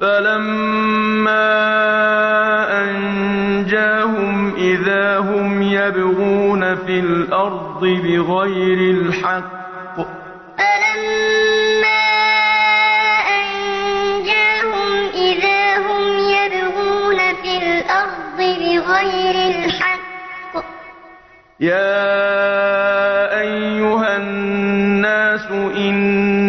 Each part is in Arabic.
فَلَمَّا أَنجَاهُمْ إِذَا هُمْ يَبْغُونَ فِي الْأَرْضِ بِغَيْرِ الْحَقِّ ۗ يَا أَيُّهَا النَّاسُ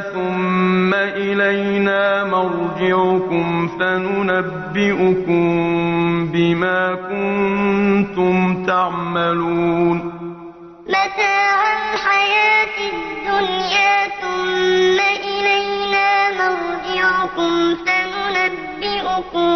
ثُمَّ إِلَيْنَا مَرْجِعُكُمْ فَنُنَبِّئُكُم بِمَا كُنتُمْ تَعْمَلُونَ. مَتَاعَ الْحَيَاةِ الدُّنْيَا ۖ ثُمَّ إِلَيْنَا مَرْجِعُكُمْ فَنُنَبِّئُكُم